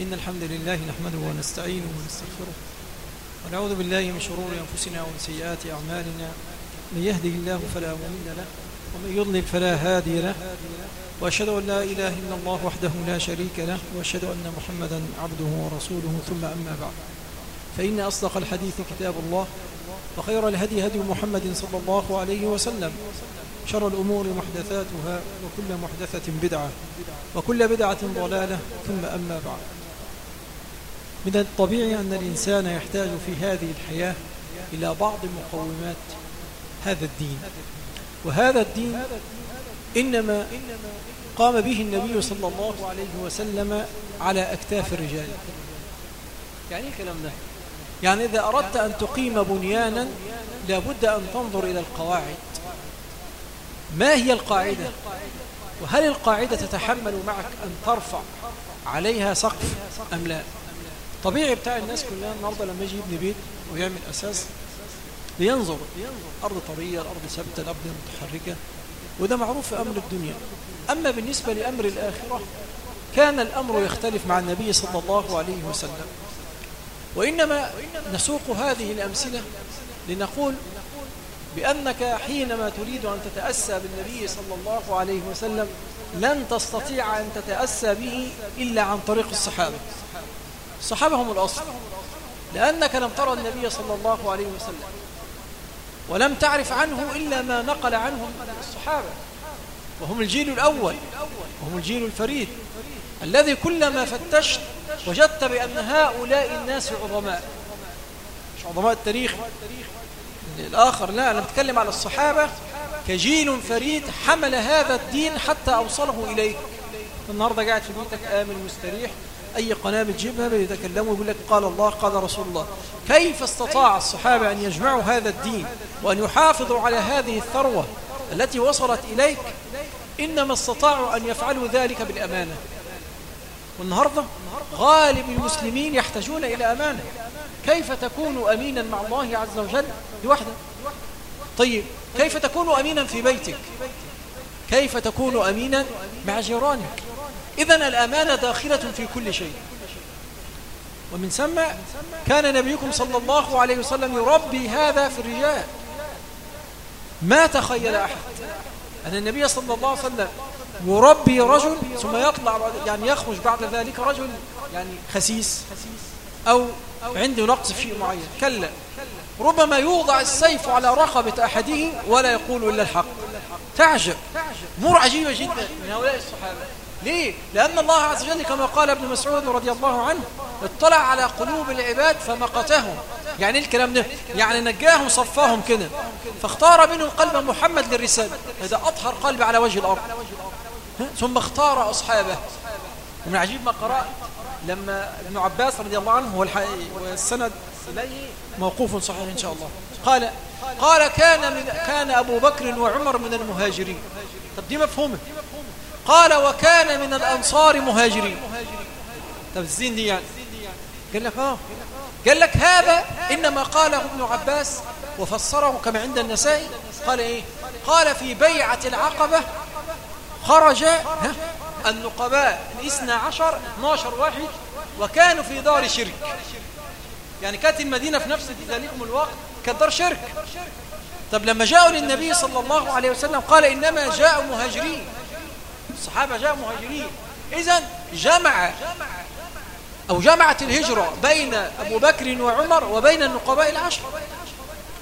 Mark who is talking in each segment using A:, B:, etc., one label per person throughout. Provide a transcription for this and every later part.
A: إن الحمد لله نحمده ونستعينه ونستغفره ونعوذ بالله من شرور أنفسنا ومن سيئات أعمالنا من يهده الله فلا مضل له ومن يضلل فلا هادي له وأشهد أن لا إله إلا الله وحده لا شريك له وأشهد أن محمدا عبده ورسوله ثم أما بعد. فإن أصدق الحديث كتاب الله وخير الهدي هدي محمد صلى الله عليه وسلم. شر الأمور محدثاتها وكل محدثة بدعة وكل بدعة ضلالة ثم أما بعد. من الطبيعي أن الإنسان يحتاج في هذه الحياة إلى بعض مقومات هذا الدين. وهذا الدين إنما قام به النبي صلى الله عليه وسلم على أكتاف الرجال. يعني الكلام ده؟ يعني إذا أردت أن تقيم بنيانا لابد أن تنظر إلى القواعد. ما هي القاعدة؟ وهل القاعدة تتحمل معك أن ترفع عليها سقف أم لا؟ طبيعي بتاع الناس كلها النهاردة لما يجي يبني بيت ويعمل أساس بينظر أرض طرية الأرض ثابتة الأرض متحركة وده معروف في أمر الدنيا. أما بالنسبة لأمر الآخرة كان الأمر يختلف مع النبي صلى الله عليه وسلم. وإنما نسوق هذه الأمثلة لنقول بأنك حينما تريد أن تتأسى بالنبي صلى الله عليه وسلم لن تستطيع أن تتأسى به إلا عن طريق الصحابة. الصحابة هم الأصل. لأنك لم ترى النبي صلى الله عليه وسلم ولم تعرف عنه إلا ما نقل عنهم الصحابة. وهم الجيل الأول وهم الجيل الفريد الذي كلما فتشت وجدت بأن هؤلاء الناس عظماء. مش عظماء التاريخ. الآخر لا أنا أتكلم على الصحابة كجيل فريد حمل هذا الدين حتى أوصله إليك. النهاردة قاعد في بيتك آمن مستريح. أي قناة بتجيبها بيتكلموا ويقول لك قال الله قال رسول الله. كيف استطاع الصحابة أن يجمعوا هذا الدين وأن يحافظوا على هذه الثروة التي وصلت إليك؟ إنما استطاعوا أن يفعلوا ذلك بالأمانة. والنهاردة غالب المسلمين يحتاجون إلى أمانة. كيف تكون أمينا مع الله عز وجل؟ لوحده طيب كيف تكون أمينا في بيتك؟ كيف تكون أمينا مع جيرانك؟ إذن الأمانة داخلة في كل شيء. ومن ثم كان نبيكم صلى الله عليه وسلم يربي هذا في الرجال. ما تخيل أحد أن النبي صلى الله عليه وسلم يربي رجل ثم يطلع يعني يخرج بعد ذلك رجل يعني خسيس أو عنده نقص في معين. كلا. ربما يوضع السيف على رقبة أحدهم ولا يقول إلا الحق. تعجب. مر عجيبة جدا من هؤلاء الصحابة. ليه؟ لأن الله عز وجل كما قال ابن مسعود رضي الله عنه اطلع على قلوب العباد فمقتهم. يعني إيه الكلام ده؟ يعني نجاهم صفاهم كده. فاختار منهم قلب محمد للرسالة. هذا أطهر قلب على وجه الأرض. ثم اختار أصحابه. ومن عجيب ما قرأ لما ابن عباس رضي الله عنه والسند موقوف صحيح إن شاء الله. قال قال كان من كان أبو بكر وعمر من المهاجرين. طب دي مفهومة. قال وكان من الأنصار مهاجرين. طب الزين دي يعني. قال لك آه. قال لك هذا إنما قاله ابن عباس وفسره كما عند النسائي. قال إيه؟ قال في بيعة العقبة خرج النقباء الاثنى عشر 12 واحد وكانوا في دار شرك. يعني كانت المدينة في نفس ذلكم الوقت كانت دار شرك. طب لما جاءوا للنبي صلى الله عليه وسلم قال إنما جاءوا مهاجرين. الصحابة جاءوا مهاجرين. إذا جمع أو جمعت الهجرة بين أبو بكر وعمر وبين النقباء العشر.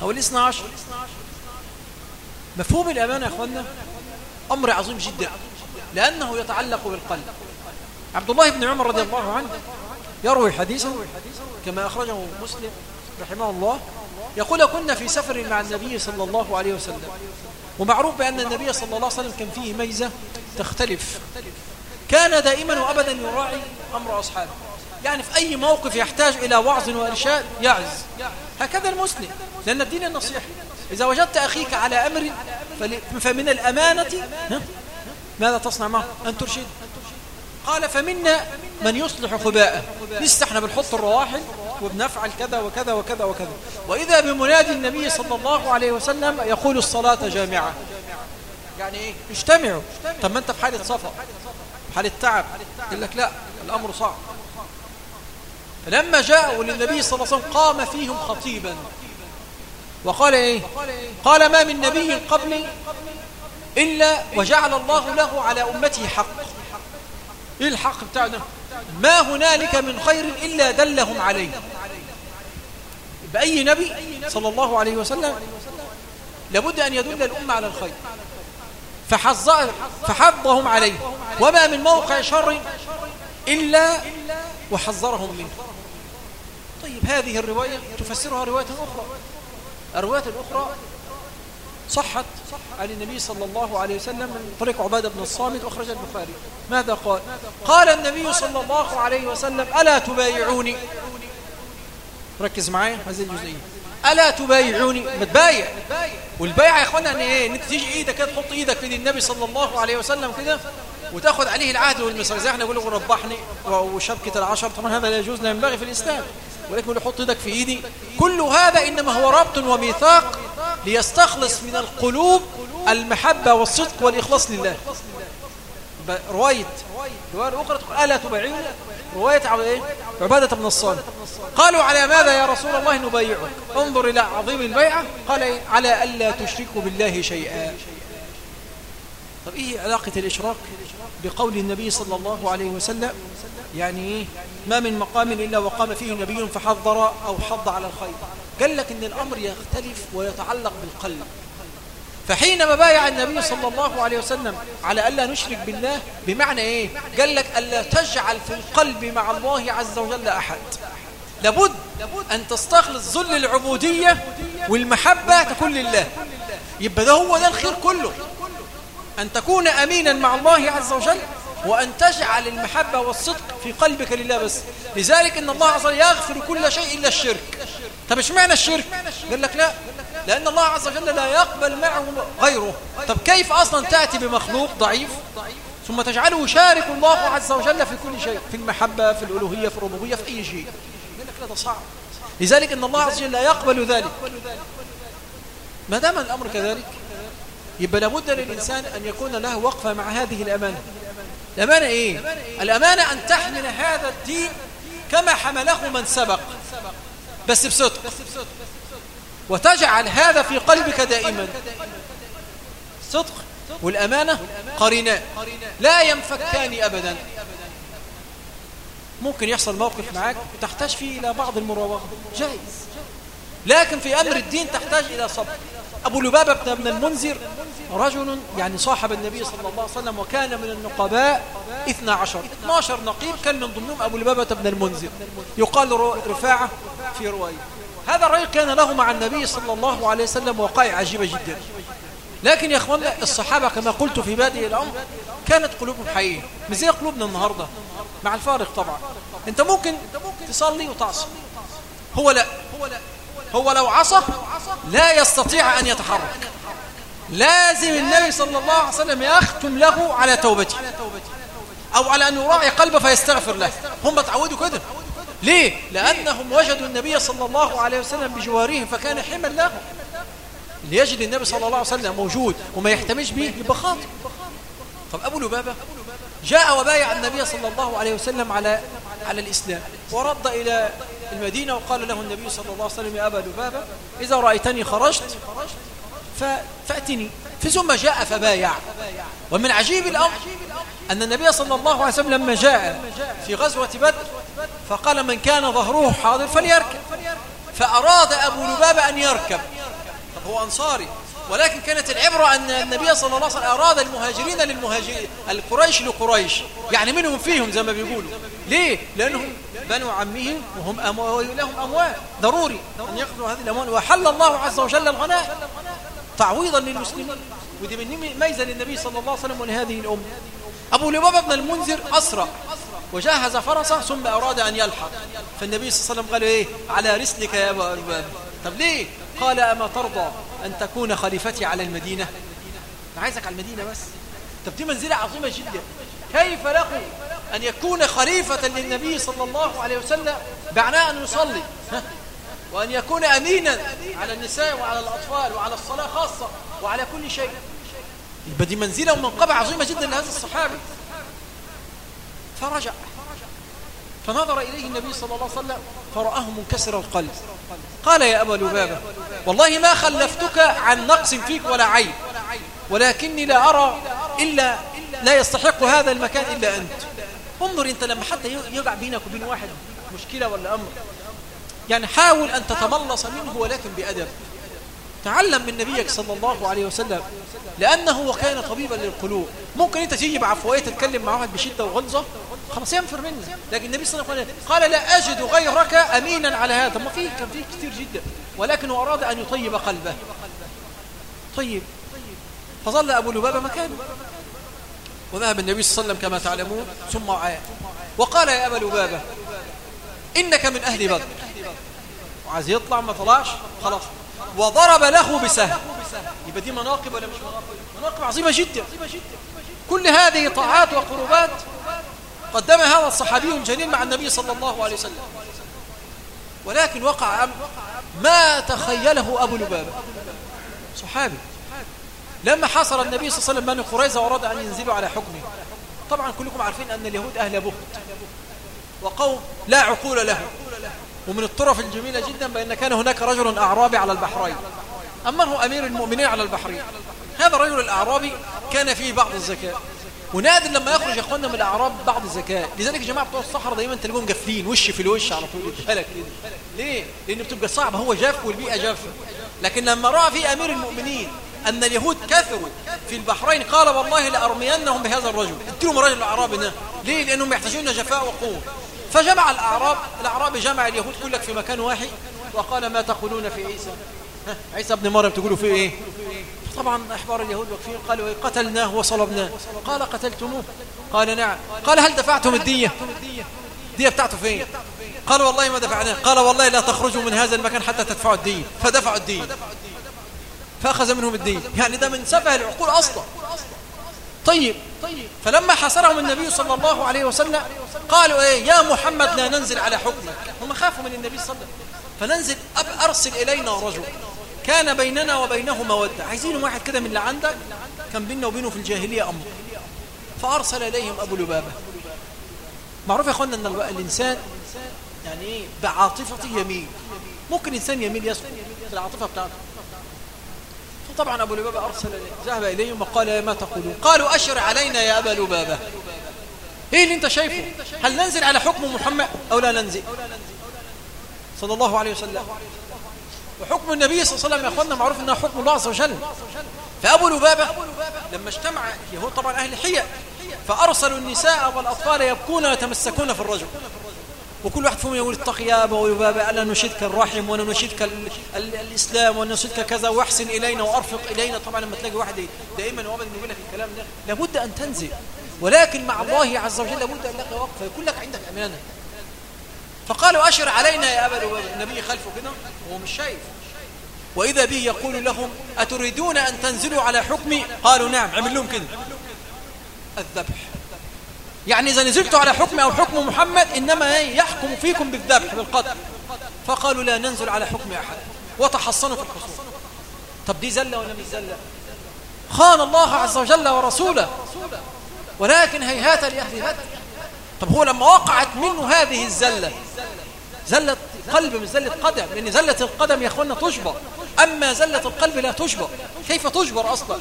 A: أو الاثنى عشر. مفهوم الأمانة يا أخوانا أمر عظيم جدا. لأنه يتعلق بالقلب. عبد الله بن عمر رضي الله عنه يروي حديثا كما أخرجه مسلم رحمه الله. يقول كنا في سفر مع النبي صلى الله عليه وسلم. ومعروف بأن النبي صلى الله عليه وسلم كان فيه ميزة تختلف. كان دائما وأبدا يراعي أمر أصحابه. يعني في أي موقف يحتاج إلى وعظ وإرشاد يعز. هكذا المسلم لأن الدين النصيحة إذا وجدت أخيك على أمر فمن الأمانة ماذا تصنع معه؟ أن ترشد. قال فمنا من يصلح خباءه. لسه إحنا بنحط الرواحل وبنفعل كذا وكذا وكذا وكذا. وإذا بمنادي النبي صلى الله عليه وسلم يقول الصلاة جامعة. يعني إيه اجتمعوا طب ما انت في حالة صفا في حالة تعب يقول لك لا الأمر صعب. فلما جاءوا للنبي صلى الله عليه وسلم قام فيهم خطيبا. وقال إيه؟ قال ما من نبي قبلي إلا وجعل الله له على أمته حق. إيه الحق بتاعنا ما هنالك من خير إلا دلهم عليه. بأي نبي صلى الله عليه وسلم؟ لابد أن يدل الأمة على الخير. فحضهم عليه. وما من موقع شر إلا وحذرهم منه. طيب هذه الرواية تفسرها رواية أخرى. الرواية الأخرى صحت عن النبي صلى الله عليه وسلم من طريق عبادة بن الصامت أخرج البخاري. ماذا قال؟ قال النبي صلى الله عليه وسلم ألا تبايعوني؟ ركز معايا هذه الجزئية. ألا تبايعوني؟ ما تبايع والبيع يا إخوانا إن إيه؟ إن أنت تيجي إيدك كده تحط إيدك في النبي صلى الله عليه وسلم كده وتاخذ عليه العهد والميثاق زي إحنا نقول ربحني وشبكة العشر. طبعا هذا لا يجوز لا ينبغي في الإسلام. ولكن يقول حط إيدك في إيدي. كل هذا إنما هو ربط وميثاق ليستخلص من القلوب المحبة والصدق والإخلاص لله. رواية رواية أخرى تقول ألا تبايعوني؟ رواية إيه؟ عبادة بن الصالح قالوا على ماذا يا رسول الله نبايعك؟ انظر إلى عظيم البيعة. قال إيه؟ على ألا تشركوا بالله شيئا. طب إيه علاقة الإشراك بقول النبي صلى الله عليه وسلم؟ يعني إيه؟ ما من مقام إلا وقام فيه نبي فحضر أو حض على الخير. قال لك إن الأمر يختلف ويتعلق بالقلب. فحينما بايع النبي صلى الله عليه وسلم على ألا نشرك بالله بمعنى إيه؟ قال لك ألا تجعل في القلب مع الله عز وجل أحد. لابد أن تستخلص ذل العبودية والمحبة تكون لله. يبقى ده هو ده الخير كله. أن تكون أمينا مع الله عز وجل وأن تجعل المحبة والصدق في قلبك لله بس. لذلك إن الله عز وجل يغفر كل شيء إلا الشرك. طب إيش معنى الشرك؟ قال لك لا لأن الله عز وجل لا يقبل معه غيره. طب كيف أصلا تأتي بمخلوق ضعيف؟ ثم تجعله يشارك الله عز وجل في كل شيء في المحبة في الألوهية في الربوبية في أي شيء. قال لك صعب. لذلك أن الله عز وجل لا يقبل ذلك. ما دام الأمر كذلك يبقى لابد للإنسان أن يكون له وقفة مع هذه الأمانة. الأمانة إيه؟ الأمانة أن تحمل هذا الدين كما حمله من سبق. بس بصدق. وتجعل هذا في قلبك دائما. صدق والأمانة قرينان لا ينفكان أبدا. ممكن يحصل موقف معك تحتاج فيه إلى بعض المراوغة. جائز لكن في أمر الدين تحتاج إلى صبر. أبو لبابة بن المنذر رجل يعني صاحب النبي صلى الله عليه وسلم وكان من النقباء 12 12 نقيب كان من ضمنهم أبو لبابة بن المنذر. يقال رفاعة في رواية. هذا الرجل كان له مع النبي صلى الله عليه وسلم وقائع عجيبة جدا. لكن يا اخوانا الصحابة كما قلت في بادئ الأمر كانت قلوبهم حقيقية مش زي قلوبنا النهاردة مع الفارق طبعا. أنت ممكن تصلي وتعصي. هو لا. هو لو عصى لا يستطيع أن يتحرك. لازم النبي صلى الله عليه وسلم يختم له على توبته. أو على أن يراعي قلبه فيستغفر له. هم تعودوا كده. ليه؟ لأنهم وجدوا النبي صلى الله عليه وسلم بجوارهم فكان حما لهم ليجد النبي صلى الله عليه وسلم موجود وما يحتمش به يبقى خاطئ طب أبو لبابة جاء وبايع النبي صلى الله عليه وسلم على على الإسلام ورد إلى المدينة وقال له النبي صلى الله عليه وسلم يا أبا لبابة إذا رأيتني خرجت فأتني. ثم جاء فبايع. ومن عجيب الأمر أن النبي صلى الله عليه وسلم لما جاء في غزوة بدر فقال من كان ظهره حاضر فليركب. فأراد أبو لبابة أن يركب. طب هو أنصاري. ولكن كانت العبرة أن النبي صلى الله عليه وسلم أراد المهاجرين للمهاجرين القريش لقريش. يعني منهم فيهم زي ما بيقولوا. ليه؟ لأنهم بنو عمهم وهم أموال لهم أموال. ضروري أن يقضوا هذه الأموال. وحل الله عز وجل الغناء. تعويضا للمسلمين. ودي من ميزة للنبي صلى الله عليه وسلم ولهذه الأمة. أبو لبابة بن المنذر أسرى وجهز فرسه ثم أراد أن يلحق. فالنبي صلى الله عليه وسلم قال إيه؟ على رسلك يا أبو لبابة. طب ليه؟ قال أما ترضى أن تكون خليفتي على المدينة؟ أنا عايزك على المدينة بس. طب دي منزلة عظيمة جدا. كيف له أن يكون خليفة للنبي صلى الله عليه وسلم بعناء أن يصلي؟ وأن يكون أمينا على النساء وعلى الأطفال وعلى الصلاة خاصة وعلى كل شيء. يبقى دي منزلة ومنقبة عظيمة جدا لهذا الصحابي. فرجع. فنظر إليه النبي صلى الله عليه وسلم فرآه منكسر القلب. قال يا أبا لبابة والله ما خلفتك عن نقص فيك ولا عيب ولكني لا أرى إلا لا يستحق هذا المكان إلا أنت. انظر أنت لما حتى يقع بينك وبين واحد مشكلة ولا أمر. يعني حاول أن تتملص منه ولكن بأدب. تعلم من نبيك صلى الله عليه وسلم لأنه وكان طبيبا للقلوب. ممكن أنت تيجي بعفوية تتكلم مع واحد بشدة وغلظة خلاص ينفر منك. لكن النبي صلى الله عليه وسلم قال لا أجد غيرك أمينا على هذا. ما فيه كان فيه كثير جدا. ولكنه أراد أن يطيب قلبه. طيب. فظل أبو لبابة مكانه. وذهب النبي صلى الله عليه وسلم كما تعلمون ثم عاد وقال يا أبا لبابة إنك من أهل بدر. وعايز يطلع ما طلعش خلاص. وضرب له بسهم. يبقى دي مناقب ولا مش مناقب؟ مناقب عظيمة جدا. كل هذه طاعات وقربات قدمها هذا الصحابي الجليل مع النبي صلى الله عليه وسلم. ولكن وقع أمر. ما تخيله أبو لبابة؟ صحابي. لما حصر النبي صلى الله عليه وسلم بني قريظة وأراد أن ينزلوا على حكمه. طبعا كلكم عارفين أن اليهود أهل بهت وقوم لا عقول له. ومن الطرف الجميلة جدا بأن كان هناك رجل أعرابي على البحرين. أما هو أمير المؤمنين على البحرين؟ هذا الرجل الأعرابي كان فيه بعض الزكاة. ونادر لما يخرج يا اخوانا من الأعراب بعض الزكاة. لذلك يا جماعة بتوع الصحراء دايما تلاقيهم جافين وش في الوش على طول بالك ليه؟ لأن بتبقى صعبة هو جاف والبيئة جافة. لكن لما رأى في أمير المؤمنين أن اليهود كثروا في البحرين قال والله لأرمينهم بهذا الرجل. اديهم الرجل الأعرابي ده ليه؟ لأنهم يحتاجون جفاء وقوة. فجمع الأعراب الاعرابي جمع اليهود كلك في مكان واحد وقال ما تقولون في عيسى. عيسى ابن مريم تقولوا فيه إيه؟ طبعا أحبار اليهود واقفين قالوا إيه؟ قتلناه وصلبناه. قال قتلتموه؟ قال نعم. قال هل دفعتم الدية؟ الدية بتاعته فين؟ قال والله ما دفعناه. قال والله لا تخرجوا من هذا المكان حتى تدفعوا الدية. فدفعوا الدية. فأخذ منهم الدية. يعني ده من سفه العقول أصلا. طيب. فلما حصرهم النبي صلى الله عليه وسلم قالوا إيه؟ يا محمد لا ننزل على حكمك. هم خافوا من النبي صلى الله عليه وسلم. فننزل أب أرسل إلينا رجل. كان بيننا وبينه مودة عايزين واحد كده من اللي عندك؟ كان بيننا وبينه في الجاهلية أمر. فأرسل إليهم أبو لبابة. معروف يا أخوانا أن الإنسان يعني إيه بعاطفته يميل ممكن إنسان يميل يسكت. في العاطفة بتاعته. فطبعا أبو لبابة أرسل ذهب إليهم وقال ما تقولون؟ قالوا أشر علينا يا أبا لبابة. إيه اللي أنت شايفه؟ هل ننزل على حكم محمد أو لا ننزل؟ صلى الله عليه وسلم. وحكم النبي صلى الله عليه وسلم يا أخوانا معروف أنه حكم الله عز وجل. فأبو لبابة لما اجتمع يهود طبعا أهل حية فأرسلوا النساء والأطفال يبكون ويتمسكون في الرجل. وكل واحد فيهم يقول اتق يا أبا لبابة ألا نشدك الرحم وأنا نشدك الإسلام وأنا نشدك كذا واحسن إلينا وأرفق إلينا. طبعا لما تلاقي واحد دائما وابدا يقول لك الكلام ده لابد أن تنزل. ولكن مع الله عز وجل لابد أن لك وقفة يكون لك عندك أمانة. فقالوا أشر علينا يا أبا النبي خلفه كده وهو مش شايف. وإذا به يقول لهم أتريدون أن تنزلوا على حكمي؟ قالوا نعم عمل لهم كده. الذبح. يعني إذا نزلتوا على حكم أو حكم محمد إنما يحكم فيكم بالذبح بالقتل. فقالوا لا ننزل على حكم أحد. وتحصنوا في الخصوم طب دي زلة ولا مش زلة؟ خان الله عز وجل ورسوله. ولكن هيهات بدر طب هو لما وقعت منه هذه الزلة زلة قلب مش زلة قدم لأن زلة القدم يا أخوانا تجبر أما زلة القلب لا تجبر كيف تجبر أصلا؟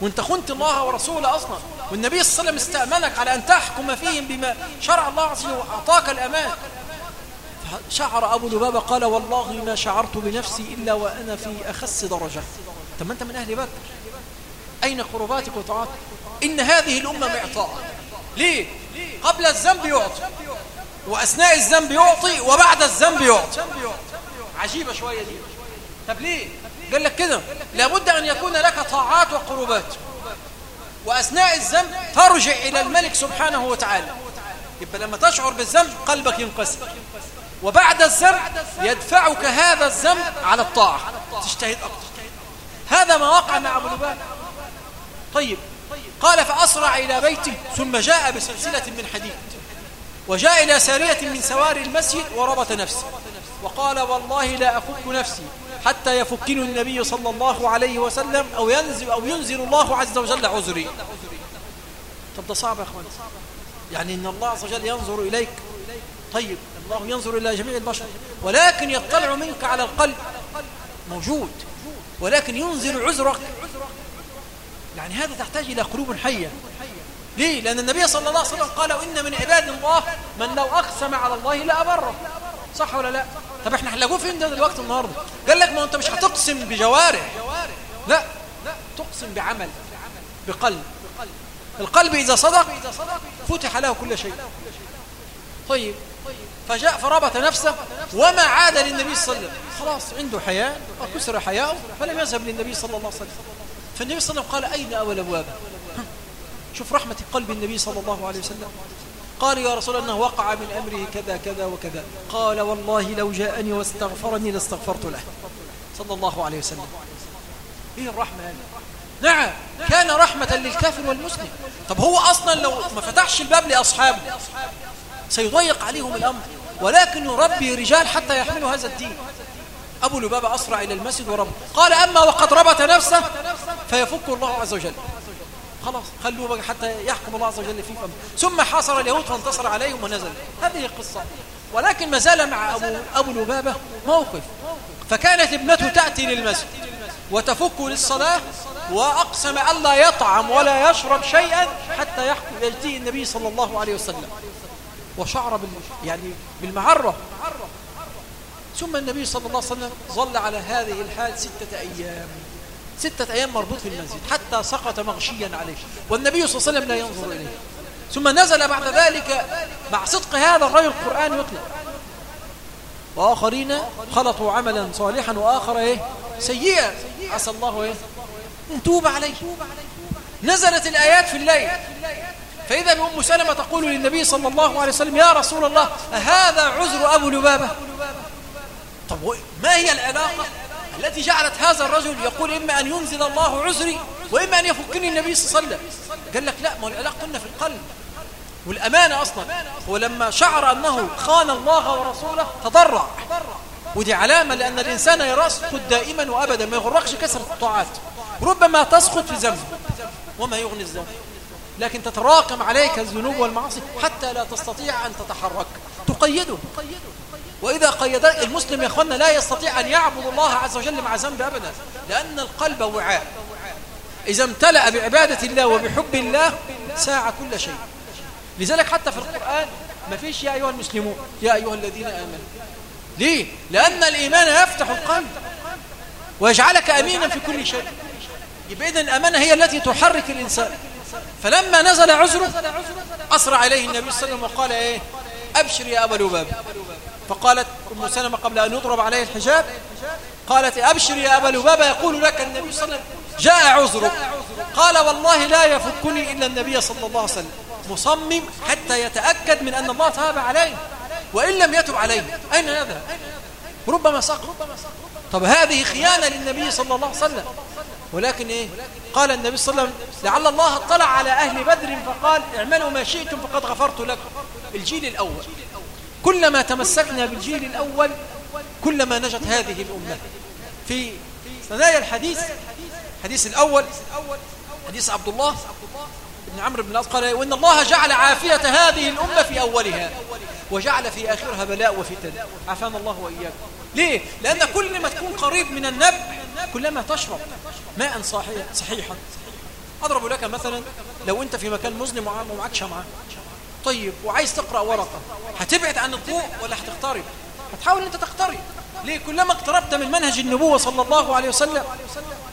A: وانت خنت الله ورسوله أصلا. والنبي صلى الله عليه وسلم استأمنك على أن تحكم فيهم بما شرع الله عز وجل وأعطاك الأمان. شعر أبو لبابة قال والله ما شعرت بنفسي إلا وأنا في أخس درجة. طب ما أنت من أهل بدر. أين قرباتك وطاعاتك إن هذه الأمة معطاء. ليه؟ قبل الذنب يعطي. وأثناء الذنب يعطي وبعد الذنب يعطي. عجيبة شوية دي. طب ليه؟ قال لك كده لابد أن يكون لك طاعات وقربات. وأثناء الذنب ترجع إلى الملك سبحانه وتعالى. يبقى لما تشعر بالذنب قلبك ينقسم. وبعد الذنب يدفعك هذا الذنب على الطاعة. تجتهد أكثر هذا ما وقع مع أبو لباب. طيب قال فأسرع إلى بيته ثم جاء بسلسلة من حديد. وجاء إلى سارية من سواري المسجد وربط نفسه. وقال والله لا أفك نفسي. حتى يفكني النبي صلى الله عليه وسلم أو ينزل, أو ينزل الله عز وجل عذري. طب ده صعب يا أخوان. يعني إن الله عز وجل ينظر إليك. طيب الله ينظر إلى جميع البشر. ولكن يطلع منك على القلب. موجود. ولكن ينزل عذرك. يعني هذا تحتاج إلى قلوب حية. ليه؟ لأن النبي صلى الله عليه وسلم قال إن من عباد الله من لو أقسم على الله لا أبره صح ولا لا؟ طب إحنا هنلاقوه فين ده دلوقتي النهارده؟ قال لك ما انت مش هتقسم بجوارح. لا تقسم بعمل بقلب. القلب إذا صدق فتح له كل شيء. طيب فجاء فربط نفسه وما عاد للنبي صلى الله عليه وسلم. خلاص عنده حياة وكسر حياءه فلم يذهب للنبي صلى الله عليه وسلم. فالنبي صلى الله عليه وسلم قال أين أول أبواب شوف رحمة قلب النبي صلى الله عليه وسلم. قال يا رسول أنه وقع من أمره كذا كذا وكذا. قال والله لو جاءني واستغفرني لاستغفرت له. صلى الله عليه وسلم. إيه الرحمة هذه؟ نعم كان رحمة للكافر والمسلم. طب هو أصلا لو ما فتحش الباب لأصحابه سيضيق عليهم الأمر. ولكن يربي رجال حتى يحملوا هذا الدين. أبو لبابة أسرع إلى المسجد ورب. قال أما وقد ربط نفسه فيفك الله عز وجل. خلاص خلوه بقى حتى يحكم الله عز وجل فيه فهم. ثم حاصر اليهود فانتصر عليهم ونزل. هذه القصة. ولكن ما زال مع أبو, أبو لبابة موقف. فكانت ابنته تأتي للمسجد وتفك للصلاة وأقسم ألا يطعم ولا يشرب شيئا حتى يحكم يجتيه النبي صلى الله عليه وسلم. وشعر يعني بالمعرة. ثم النبي صلى الله عليه وسلم ظل على هذه الحال ستة أيام. ستة أيام مربوط في المسجد حتى سقط مغشيا عليه. والنبي صلى الله عليه وسلم لا ينظر إليه. ثم نزل بعد ذلك مع صدق هذا الرجل القرآن يطلق. وآخرين خلطوا عملا صالحا وآخر إيه؟ سيئا عسى الله إيه؟ توب عليه. نزلت الآيات في الليل. فإذا بأم سلمة تقول للنبي صلى الله عليه وسلم يا رسول الله هذا عذر أبو لبابة؟ طب ما هي العلاقة؟ التي جعلت هذا الرجل يقول إما أن ينزل الله عذري وإما أن يفكني النبي صلى الله عليه وسلم. قال لك لا ما العلاقة قلنا في القلب. والأمانة أصلا. ولما شعر أنه خان الله ورسوله تضرع. ودي علامة لأن الإنسان يرسخ دائما وأبدا ما يغرقش كسرة الطاعات. ربما تسقط في ذنب وما يغني الذنب. لكن تتراكم عليك الذنوب والمعاصي حتى لا تستطيع أن تتحرك. تقيده. وإذا قيد المسلم يا أخوانا لا يستطيع أن يعبد الله عز وجل مع ذنب أبدا لأن القلب وعاء. إذا امتلأ بعبادة الله وبحب الله ساع كل شيء. لذلك حتى في القرآن ما فيش يا أيها المسلمون يا أيها الذين آمنوا. ليه؟ لأن الإيمان يفتح القلب ويجعلك أمينا في كل شيء. يبقى إذن الأمانة هي التي تحرك الإنسان. فلما نزل عذره أسرع عليه النبي صلى الله عليه وسلم وقال إيه؟ أبشر يا أبا لباب فقالت أم سلمة قبل أن يضرب عليه الحجاب قالت أبشر يا أبا لبابة يقول لك النبي صلى الله عليه وسلم جاء عذرك. قال والله لا يفكني إلا النبي صلى الله عليه وسلم مصمم حتى يتأكد من أن الله تاب عليه وإن لم يتب عليه. أين هذا؟ ربما سقط. طب هذه خيانة للنبي صلى الله عليه وسلم. ولكن إيه؟ قال النبي صلى الله عليه وسلم لعل الله اطلع على أهل بدر فقال اعملوا ما شئتم فقد غفرت لكم. الجيل الأول. كلما تمسكنا بالجيل الأول كلما نجت هذه الأمة. في ثنايا الحديث الحديث الأول حديث عبد الله بن عمرو بن العاص قال وإن الله جعل عافية هذه الأمة في أولها وجعل في آخرها بلاء وفتن. عافانا الله وإياكم. ليه؟ لأن كل ما تكون قريب من النبع كلما تشرب ماء صحيحا. أضرب لك مثلا لو أنت في مكان مظلم ومعك شمعة. طيب وعايز تقرأ ورقة هتبعد عن الضوء ولا هتقترب هتحاول أنت تقترب ليه؟ كلما اقتربت من منهج النبوة صلى الله عليه وسلم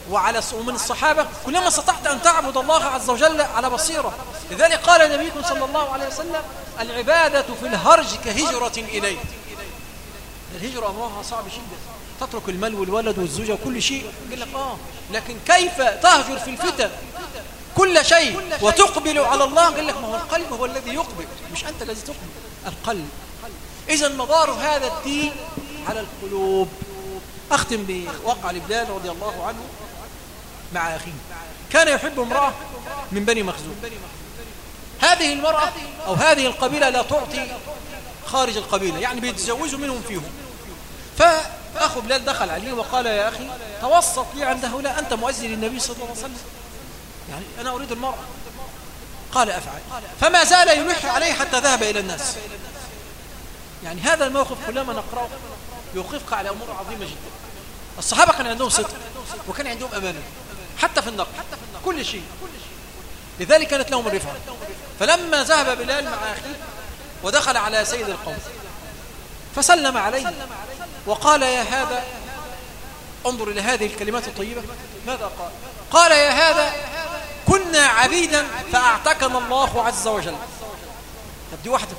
A: وعلى ومن الصحابة كلما استطعت أن تعبد الله عز وجل على بصيرة. لذلك قال نبيكم صلى الله عليه وسلم العبادة في الهرج كهجرة إليه. الهجرة أمرها صعب جدا. تترك المال والولد والزوجة وكل شيء. يقول لك آه لكن كيف تهجر في الفتن؟ كل شيء وتقبل على الله. قال لك ما هو القلب هو الذي يقبل. مش أنت الذي تقبل القلب. إذا مدار هذا الدين على القلوب. أختم بوقع لبلال رضي الله عنه مع أخيه كان يحب امرأة من بني مخزوم. هذه المرأة أو هذه القبيلة لا تعطي خارج القبيلة يعني بيتزوجوا منهم فيهم. فأخو بلال دخل عليه وقال يا أخي توسط لي عند هؤلاء أنت مؤذن للنبي صلى الله عليه وسلم. يعني أنا أريد المرأة. قال أفعل. فما زال يلح عليه حتى ذهب إلى الناس. يعني هذا الموقف كلما نقرأه يوقفك على أمور عظيمة جدا. الصحابة كان عندهم صدق وكان عندهم أمانة. حتى في النقل كل شيء. لذلك كانت لهم الرفعة. فلما ذهب بلال مع أخيه ودخل على سيد القوم فسلم عليه وقال يا هذا انظر إلى هذه الكلمات الطيبة. ماذا قال؟ قال يا هذا كنا عبيدا فأعتقنا الله عز وجل. طب دي واحدة.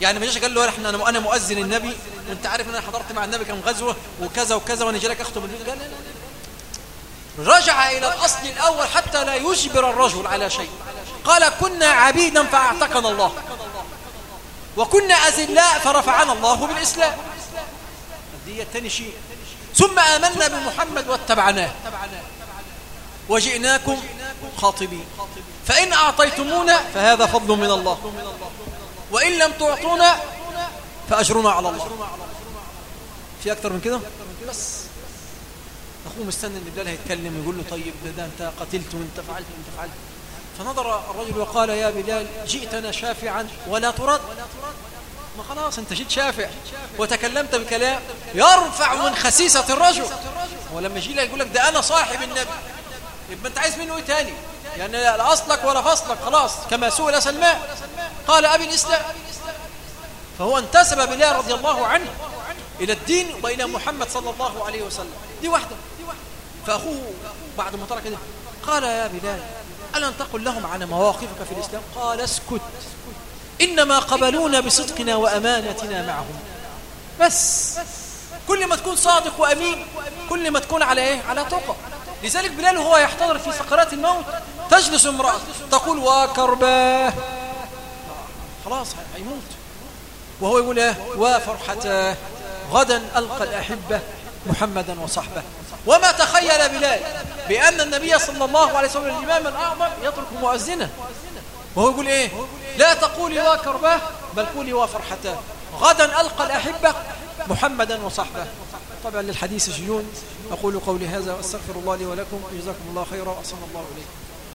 A: يعني ما جاش قال له إحنا أنا مؤذن النبي وأنت عارف إن أنا حضرت مع النبي كم غزوة وكذا وكذا وأنا جاي لك أخطب. قال لا لا رجع إلى الأصل الأول حتى لا يجبر الرجل على شيء. قال كنا عبيدا فاعتقنا الله. وكنا أذلاء فرفعنا الله بالإسلام. دي الثاني شيء. ثم آمنا بمحمد واتبعناه. وجئناكم خاطبين فإن أعطيتمونا فهذا فضل من الله. وإن لم تعطونا فأجرنا على الله. في أكثر من كده؟ بس. أخوه مستنى إن بلال هيتكلم يقول له طيب ده أنت قتلت وأنت فعلت وأنت فعلت. فنظر الرجل وقال يا بلال جئتنا شافعا ولا ترد. ما خلاص أنت جيت شافع. وتكلمت بكلام يرفع من خسيسة الرجل. ولما يجي يقول لك ده أنا صاحب النبي. يبقى أنت عايز منه إيه تاني؟ يعني لا أصلك ولا فصلك خلاص كما سئل سلمان قال أبي الإسلام. فهو انتسب بلال رضي الله عنه إلى الدين وإلى محمد صلى الله عليه وسلم. دي واحدة. فأخوه بعد ما ترك قال يا بلال ألن تقل لهم على مواقفك في الإسلام؟ قال اسكت. إنما قبلونا بصدقنا وأمانتنا معهم. بس. كل ما تكون صادق وأمين كل ما تكون على إيه؟ على تقى لذلك بلال هو يحتضر في سكرات الموت. تجلس امرأة تقول وكرباه خلاص هيموت. وهو يقول إيه وفرحته غدا ألقى الأحبة محمدا وصحبه. وما تخيل بلال بأن النبي صلى الله عليه وسلم الإمام الأعظم يترك مؤذنة. وهو يقول إيه لا تقولي وكرباه بل قولي وفرحته غدا ألقى الأحبة محمدا وصحبه. طبعا للحديث شجون أقول قولي هذا وأستغفر الله لي ولكم وجزاكم الله خيرا وأحسن الله إليكم.